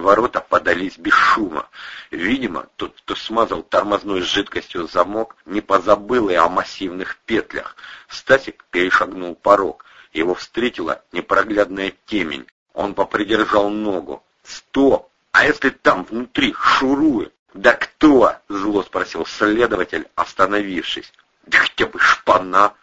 Ворота подались без шума. Видимо, тот, кто смазал тормозной жидкостью замок, не позабыл и о массивных петлях. Стасик перешагнул порог. Его встретила непроглядная темень. Он попридержал ногу. «Стоп! А если там внутри шурует?» «Да кто?» — зло спросил следователь, остановившись. «Да хотя бы шпана!»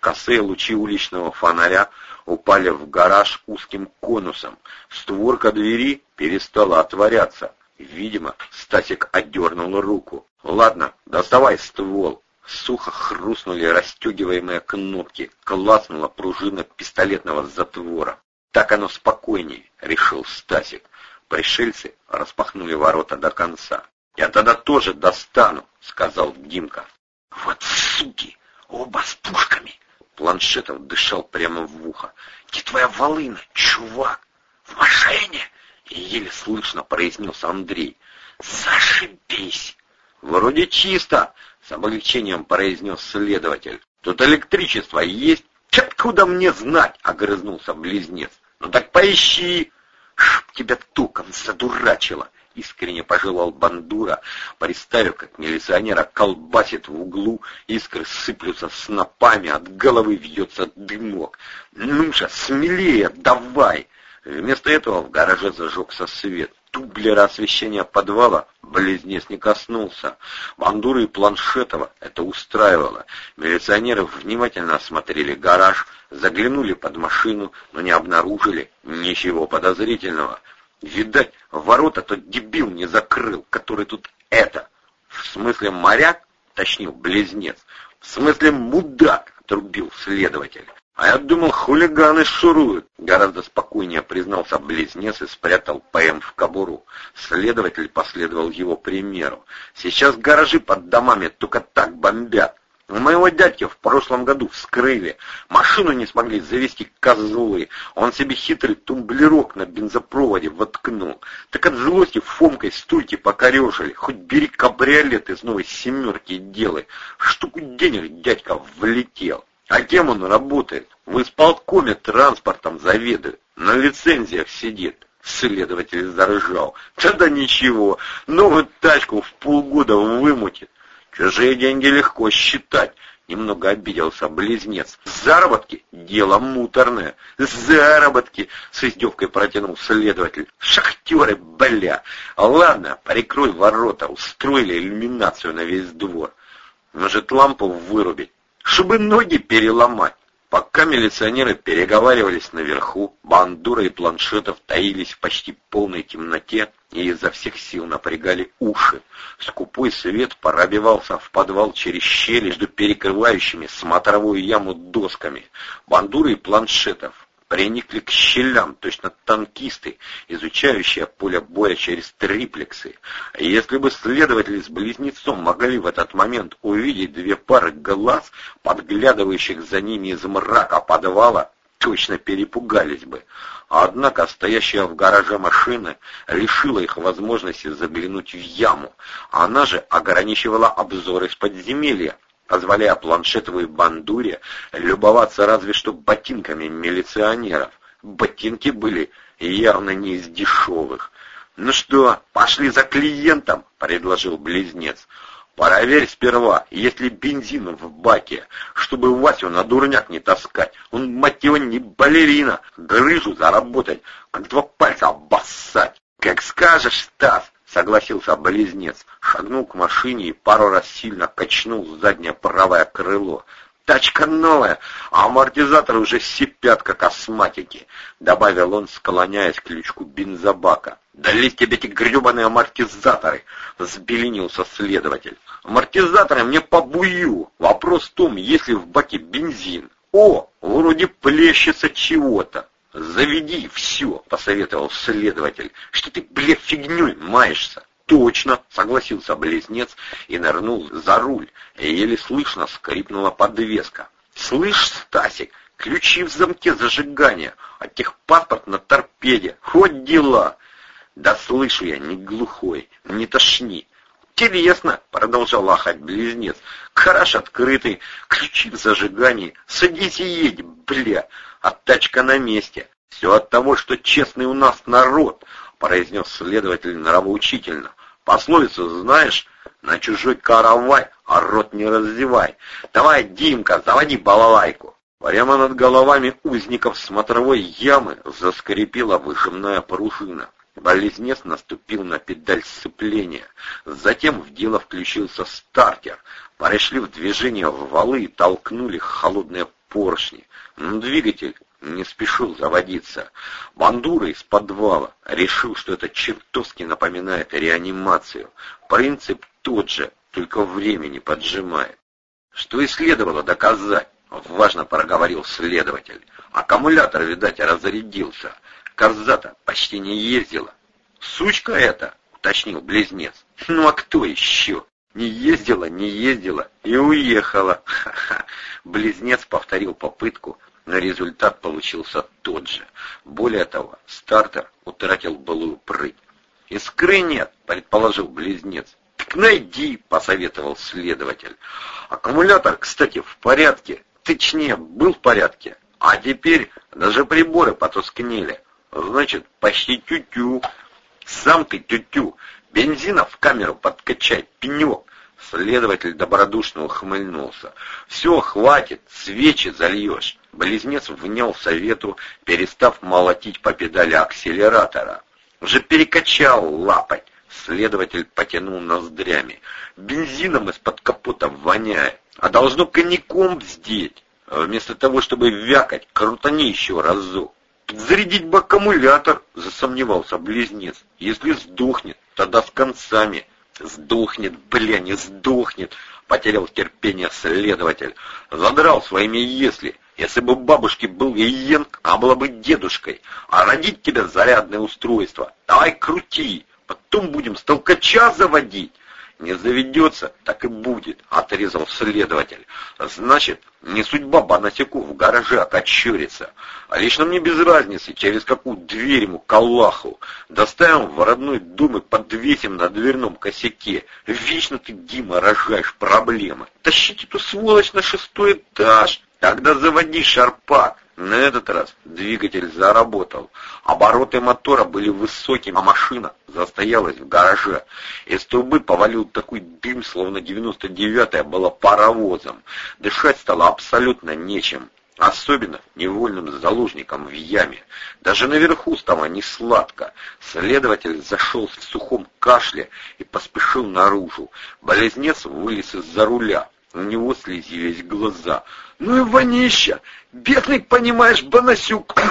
Косые лучи уличного фонаря упали в гараж узким конусом. Створка двери перестала отворяться. Видимо, Стасик отдернул руку. «Ладно, доставай ствол». Сухо хрустнули расстегиваемые кнопки, класнула пружина пистолетного затвора. «Так оно спокойней», — решил Стасик. Пришельцы распахнули ворота до конца. «Я тогда тоже достану», — сказал Димка. «Вот суки! Оба с пушками!» Планшетов дышал прямо в ухо. «Где твоя волына, чувак? В машине!» Еле слышно произнес Андрей. «Зашибись!» «Вроде чисто!» — с облегчением произнес следователь. «Тут электричество есть?» «Откуда мне знать?» — огрызнулся близнец. «Ну так поищи!» «Чтоб тебя током задурачило!» Искренне пожелал Бандура, представив, как милиционера колбасит в углу, искры сыплются снопами, от головы вьется дымок. «Ну же, смелее, давай!» Вместо этого в гараже зажегся свет. Тублера освещения подвала близнец не коснулся. Бандуры и Планшетова это устраивало. Милиционеры внимательно осмотрели гараж, заглянули под машину, но не обнаружили ничего подозрительного. Видать, ворота тот дебил не закрыл, который тут это. В смысле моряк, точнее близнец. В смысле мудак, отрубил следователь. А я думал, хулиганы шуруют. Гораздо спокойнее признался близнец и спрятал ПМ в кобуру. Следователь последовал его примеру. Сейчас гаражи под домами только так бомбят. Моего дядьки в прошлом году вскрыли. Машину не смогли завести козлы. Он себе хитрый тумблерок на бензопроводе воткнул. Так от злости Фомкой стульки покорежили. Хоть бери кабриолет из новой семерки и делай. Штуку денег дядька влетел. А кем он работает? В исполкоме транспортом заведует. На лицензиях сидит. Следователь заржал. Тогда ничего, новую тачку в полгода вымутит. Чужие деньги легко считать. Немного обиделся близнец. Заработки — дело муторное. Заработки! С издевкой протянул следователь. Шахтеры, бля! Ладно, прикрой ворота, устроили иллюминацию на весь двор. Может, лампу вырубить, чтобы ноги переломать. Пока милиционеры переговаривались наверху, Бандура и Планшетов таились в почти полной темноте и изо всех сил напрягали уши. Скупой свет пробивался в подвал через щели между перекрывающими смотровую яму досками. Бандура и Планшетов приникли к щелям, точно танкисты, изучающие поле боя через триплексы. Если бы следователи с близнецом могли в этот момент увидеть две пары глаз, подглядывающих за ними из мрака подвала, точно перепугались бы. Однако стоящая в гараже машина лишила их возможности заглянуть в яму. Она же ограничивала обзор из подземелья позволяя планшетовой бандуре любоваться разве что ботинками милиционеров. Ботинки были явно не из дешевых. «Ну что, пошли за клиентом?» — предложил близнец. «Проверь сперва, есть ли бензин в баке, чтобы Васю на дурняк не таскать. Он, мать его, не балерина, грыжу заработать, как два пальца обоссать». «Как скажешь, Стас!» — согласился близнец, шагнул к машине и пару раз сильно качнул заднее правое крыло. «Тачка новая, а амортизаторы уже сипят, как астматики», — добавил он, склоняясь к лючку бензобака. «Дались тебе эти гребаные амортизаторы!» — взбеленился следователь. «Амортизаторы мне побую. Вопрос в том, есть ли в баке бензин. О, вроде плещется чего-то». «Заведи все», — посоветовал следователь. «Что ты, блядь, фигней маешься?» «Точно!» — согласился близнец и нырнул за руль. Еле слышно скрипнула подвеска. «Слышь, Стасик, ключи в замке зажигания, а техпаспорт на торпеде. Хоть дела!» «Да слышу я, не глухой, не тошни!» «Интересно!» — продолжал лахать близнец. «Гараж открытый, ключи в зажигании. Садись и едь, бля!» а тачка на месте. Все от того, что честный у нас народ. произнес следователь нравоучительно. «Пословицу знаешь? На чужой каравай, а рот не раздевай. Давай, Димка, заводи балалайку». Прямо над головами узников смотровой ямы заскрипела выжимная пружина. Болезнец наступил на педаль сцепления. Затем в дело включился стартер. Пришли в движение валы и толкнули холодные поршни. Но двигатель не спешил заводиться. Бандура из подвала решил, что это чертовски напоминает реанимацию. Принцип тот же, только времени поджимает. Что и следовало доказать, важно проговорил следователь. Аккумулятор, видать, разрядился. Корзата почти не ездила. «Сучка это!» — уточнил близнец. «Ну а кто еще?» «Не ездила, не ездила и уехала!» Ха-ха! Близнец повторил попытку, но результат получился тот же. Более того, стартер утратил былую прыть. «Искры нет», — предположил близнец. «Так найди», — посоветовал следователь. «Аккумулятор, кстати, в порядке. Точнее, был в порядке. А теперь даже приборы потускнели. Значит, почти тю-тю. Сам ты тю-тю. Бензина в камеру подкачай, пенек. Следователь добродушно ухмыльнулся. «Все, хватит, свечи зальешь». Близнец внял совету, перестав молотить по педали акселератора. «Уже перекачал лапать». Следователь потянул ноздрями. «Бензином из-под капота воняет, а должно коньяком бздеть. Вместо того, чтобы вякать, крутани еще разок». «Зарядить бы аккумулятор», — засомневался близнец. «Если сдохнет, тогда с концами». Сдохнет, бля, не сдохнет, потерял терпение следователь. Задрал своими «если». Если бы бабушке был Иенк, а была бы дедушкой, а родить тебя зарядное устройство. Давай крути, потом будем с толкача заводить. Не заведется, так и будет, отрезал следователь. Значит, не судьба Бонасяку в гараже окочуриться. А лично мне без разницы, через какую дверь ему калаху. Доставим в родной дом и подвесим на дверном косяке. Вечно ты, Дима, рожаешь проблемы. Тащите эту сволочь на шестой этаж. Тогда заводи шарпак. На этот раз двигатель заработал. Обороты мотора были высокими, а машина застоялась в гараже. Из трубы повалил такой дым, словно 99-я была паровозом. Дышать стало абсолютно нечем. Особенно невольным заложником в яме. Даже наверху стало не сладко. Следователь зашел в сухом кашле и поспешил наружу. Болезнец вылез из-за руля. У него слезились глаза. «Ну и вонища! Бедный, понимаешь, Бонасюк!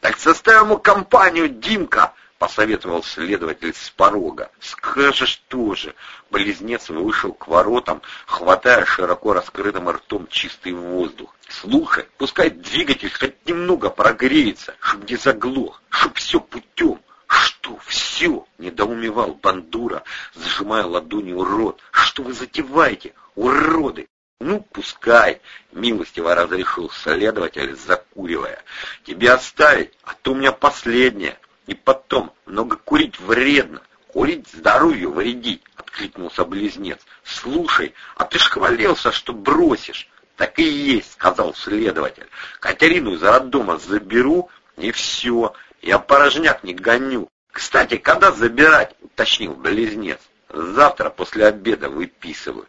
Так составим ему компанию, Димка!» — посоветовал следователь с порога. «Скажешь тоже!» Близнец вышел к воротам, хватая широко раскрытым ртом чистый воздух. «Слушай, пускай двигатель хоть немного прогреется, чтоб не заглох, чтоб все путем!» «Что все?» — недоумевал Бандура, сжимая ладонью рот. «Что вы затеваете, уроды?» «Ну, пускай», — милостиво разрешил следователь, закуривая. «Тебе оставить, а то у меня последнее. И потом, много курить вредно. Курить здоровью вредить», — откликнулся близнец. «Слушай, а ты ж хвалился, что бросишь». «Так и есть», — сказал следователь. «Катерину из роддома заберу, и все. Я порожняк не гоню. Кстати, когда забирать?» — уточнил близнец. «Завтра после обеда выписывают».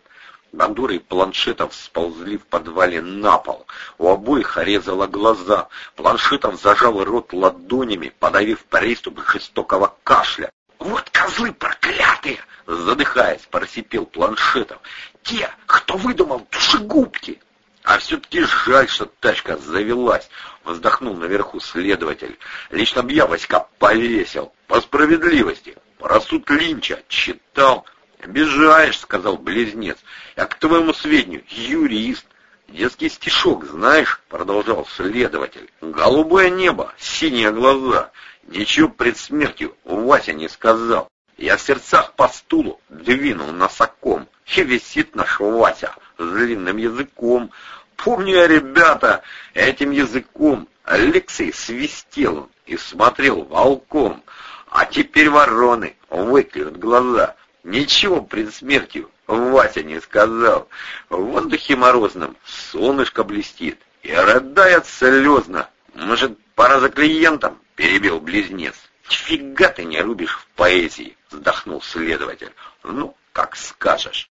И планшетов сползли в подвале на пол. У обоих резало глаза. Планшетов зажал рот ладонями, подавив приступ жестокого кашля. «Вот козлы проклятые!» — задыхаясь, просипел планшетов. «Те, кто выдумал душегубки!» «А все-таки жаль, что тачка завелась», — вздохнул наверху следователь. «Лично б я Васька повесил. По справедливости. Про суд Линча читал». «Обижаешь», — сказал близнец. «Я к твоему сведению юрист». «Детский стишок, знаешь?» — продолжал следователь. «Голубое небо, синие глаза. Ничего пред смертью Вася не сказал. Я в сердцах по стулу двинул носоком, и висит наш Вася с длинным языком. Помню я, ребята, этим языком Алексей свистел и смотрел волком. А теперь вороны выклюют глаза, Ничего пред смертью Вася не сказал. В воздухе морозном солнышко блестит и рыдает слезно. Может, пора за клиентом? Перебил близнец. «Фига ты не рубишь в поэзии!» — вздохнул следователь. «Ну, как скажешь».